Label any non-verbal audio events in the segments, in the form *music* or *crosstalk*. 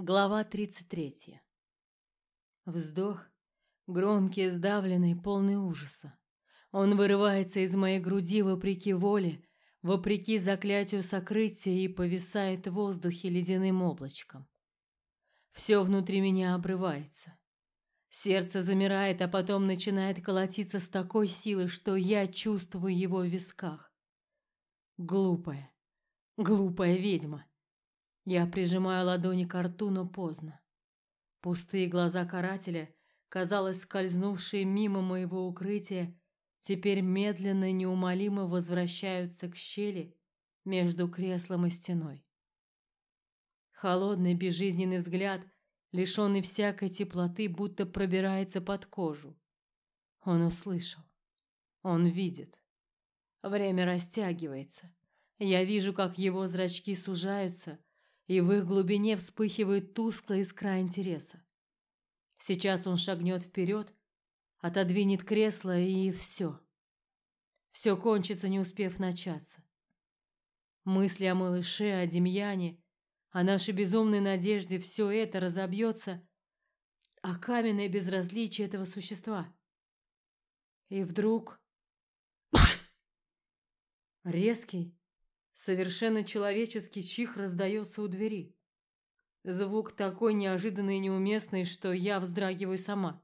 Глава 33. Вздох, громкий, сдавленный, полный ужаса. Он вырывается из моей груди вопреки воле, вопреки заклятию сокрытия и повисает в воздухе ледяным облачком. Все внутри меня обрывается. Сердце замирает, а потом начинает колотиться с такой силой, что я чувствую его в висках. Глупая, глупая ведьма. Я прижимаю ладони к рту, но поздно. Пустые глаза карателя, казалось, скользнувшие мимо моего укрытия, теперь медленно и неумолимо возвращаются к щели между креслом и стеной. Холодный безжизненный взгляд, лишенный всякой теплоты, будто пробирается под кожу. Он услышал. Он видит. Время растягивается. Я вижу, как его зрачки сужаются, и в их глубине вспыхивает тусклая искра интереса. Сейчас он шагнет вперед, отодвинет кресло, и все. Все кончится, не успев начаться. Мысли о малыше, о Демьяне, о нашей безумной надежде все это разобьется о каменное безразличие этого существа. И вдруг *coughs* резкий, Совершенно человеческий чих раздается у двери. Звук такой неожиданный и неуместный, что я вздрагиваю сама.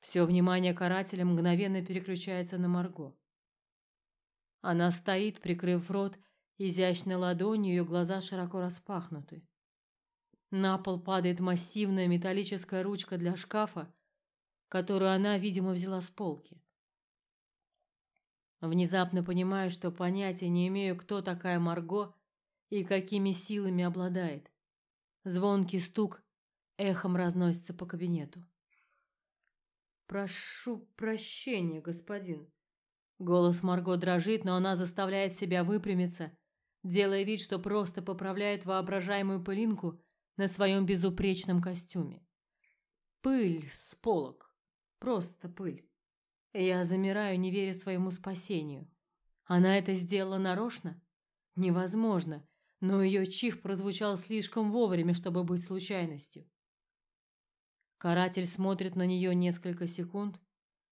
Все внимание карателя мгновенно переключается на Марго. Она стоит, прикрыв рот, изящной ладонью, ее глаза широко распахнуты. На пол падает массивная металлическая ручка для шкафа, которую она, видимо, взяла с полки. Внезапно понимаю, что понятия не имею, кто такая Марго и какими силами обладает. Звонкий стук эхом разносится по кабинету. Прошу прощения, господин. Голос Марго дрожит, но она заставляет себя выпрямиться, делая вид, что просто поправляет воображаемую пылинку на своем безупречном костюме. Пыль с полок. Просто пыль. Я замираю, не веря своему спасению. Она это сделала нарочно? Невозможно, но ее чих прозвучал слишком вовремя, чтобы быть случайностью. Каратель смотрит на нее несколько секунд.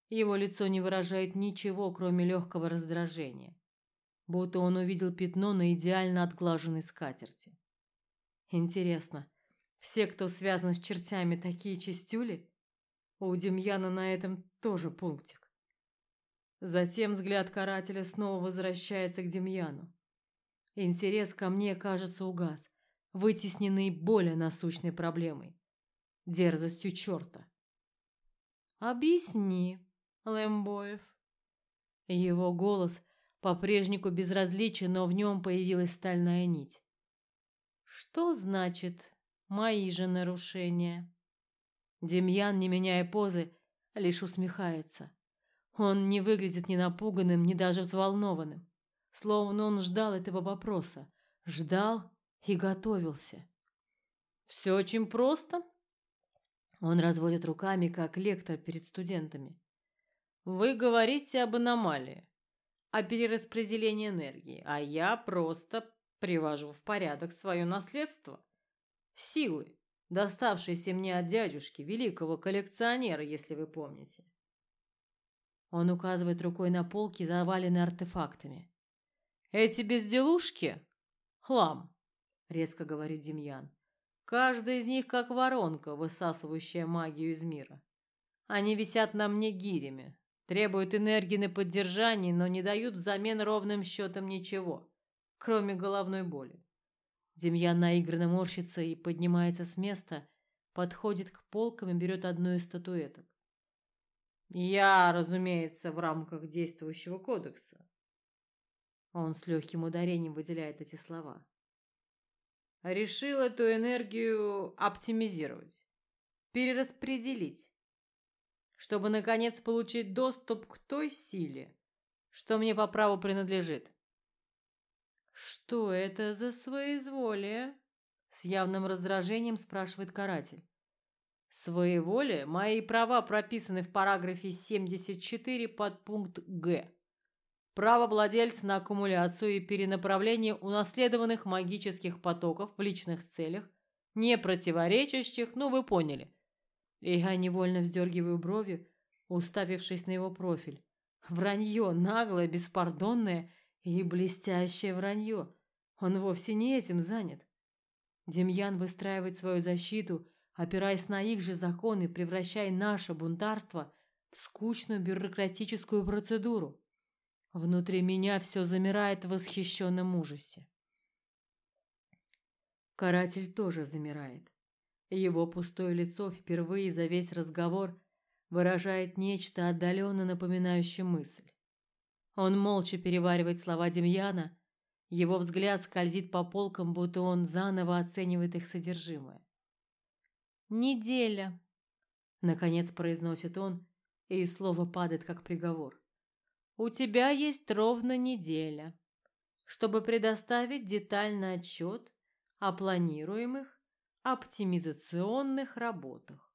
Его лицо не выражает ничего, кроме легкого раздражения, будто он увидел пятно на идеально отглаженной скатерти. Интересно, все, кто связан с чертями, такие чистюли? У Демьяна на этом тоже пунктик. Затем взгляд карателя снова возвращается к Демьяну. Интерес ко мне, кажется, угас, вытесненный более насущной проблемой дерзостью черта. Объясни, Лэмбоев. Его голос по-прежнему безразличен, но в нем появилась стальная нить. Что значит мои же нарушения? Демьян, не меняя позы, лишь усмехается. Он не выглядит ни напуганным, ни даже взволнованным, словно он ждал этого вопроса, ждал и готовился. Все очень просто. Он разводит руками, как лектор перед студентами. Вы говорите об аномалии, о перераспределении энергии, а я просто привожу в порядок свое наследство, силы, доставшиеся мне от дядюшки, великого коллекционера, если вы помните. Он указывает рукой на полки, заваленные артефактами. Эти безделушки хлам, резко говорит Демьян. Каждая из них как воронка, высасывающая магию из мира. Они висят на мне гирями, требуют энергии на поддержание, но не дают взамен ровным счетом ничего, кроме головной боли. Демьян наигранно морщится и поднимается с места, подходит к полкам и берет одну из статуэток. Я, разумеется, в рамках действующего кодекса. Он с легким ударением выделяет эти слова. Решил эту энергию оптимизировать, перераспределить, чтобы наконец получить доступ к той силе, что мне по праву принадлежит. Что это за своеволие? С явным раздражением спрашивает каратель. Своеволие мои права прописаны в параграфе 74 под пункт Г. Право владельца на аккумуляцию и перенаправление унаследованных магических потоков в личных целях не противоречащих, ну вы поняли. И я невольно вздергиваю брови, уставившись на его профиль. Вранье, наглое, беспардонное и блестящее вранье. Он вовсе не этим занят. Демьян выстраивает свою защиту, опираясь на их же законы, превращая наше бунтарство в скучную бюрократическую процедуру. Внутри меня все замирает в восхищенном ужасе. Каратель тоже замирает. Его пустое лицо впервые за весь разговор выражает нечто отдаленно напоминающее мысль. Он молча переваривает слова Демьяна, его взгляд скользит по полкам, будто он заново оценивает их содержимое. «Неделя», — наконец произносит он, и слово падает как приговор. «У тебя есть ровно неделя, чтобы предоставить детальный отчет о планируемых оптимизационных работах,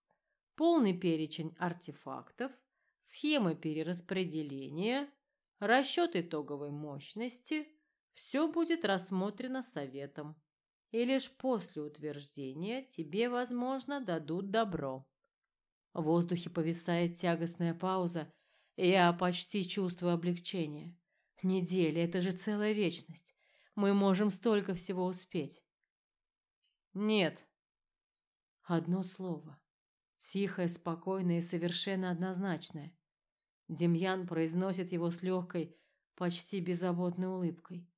полный перечень артефактов, схемы перераспределения, расчет итоговой мощности — все будет рассмотрено советом, и лишь после утверждения тебе, возможно, дадут добро. В воздухе повисает тягостная пауза, и я почти чувствую облегчение. Неделя — это же целая вечность. Мы можем столько всего успеть. Нет. Одно слово. Тихое, спокойное и совершенно однозначное. Демьян произносит его с легкой, почти беззаботной улыбкой.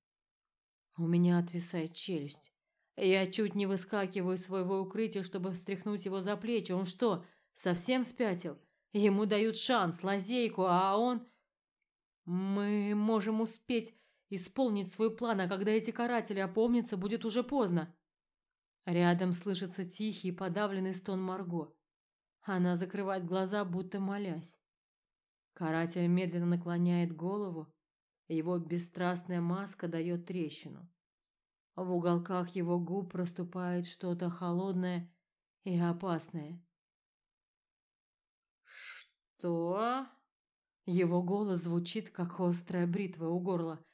У меня отвисает челюсть. Я чуть не выскакиваю из своего укрытия, чтобы встряхнуть его за плечи. Он что, совсем спятил? Ему дают шанс, лазейку, а он... Мы можем успеть исполнить свой план, а когда эти каратели опомнятся, будет уже поздно. Рядом слышится тихий, подавленный стон Марго. Она закрывает глаза, будто молясь. Каратель медленно наклоняет голову, его бесстрастная маска дает трещину. В уголках его губ проступает что-то холодное и опасное. Что? Его голос звучит как острая бритва у горла.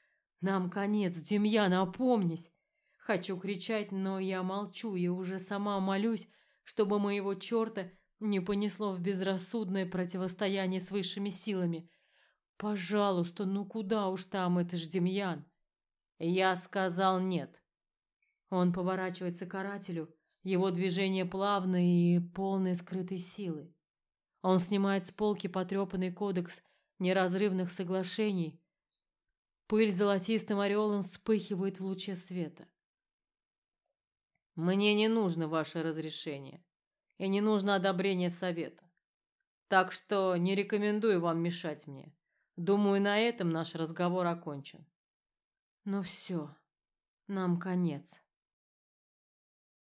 Нам конец, Демьяна, опомнись. Хочу кричать, но я молчу и уже сама молюсь, чтобы моего черта не понесло в безрассудное противостояние с высшими силами. Пожалуйста, ну куда уж там, это ж Демьян. Я сказал нет. Он поворачивается к карателю, его движение плавное и полное скрытой силы. Он снимает с полки потрепанный кодекс неразрывных соглашений. Пыль золотистым ореолом вспыхивает в луче света. Мне не нужно ваше разрешение и не нужно одобрение совета. Так что не рекомендую вам мешать мне. Думаю, на этом наш разговор окончен. Ну все, нам конец.